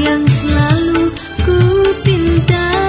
yang selalu ku pintar.